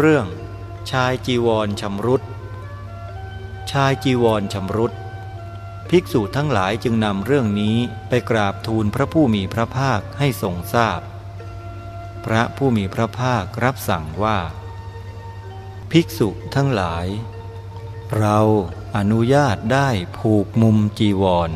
เรื่องชายจีวรชำรุด ชายจีวรชำรุด ภิกษุทั้งหลายจึงนำเรื่องนี้ไปกราบทูลพระผู้มีพระภาคให้ทรงทราบพพระผู้มีพระภาครับสั่งว่า ภิกษุทั้งหลาย เราอนุญาตได้ผูกมุมจีวร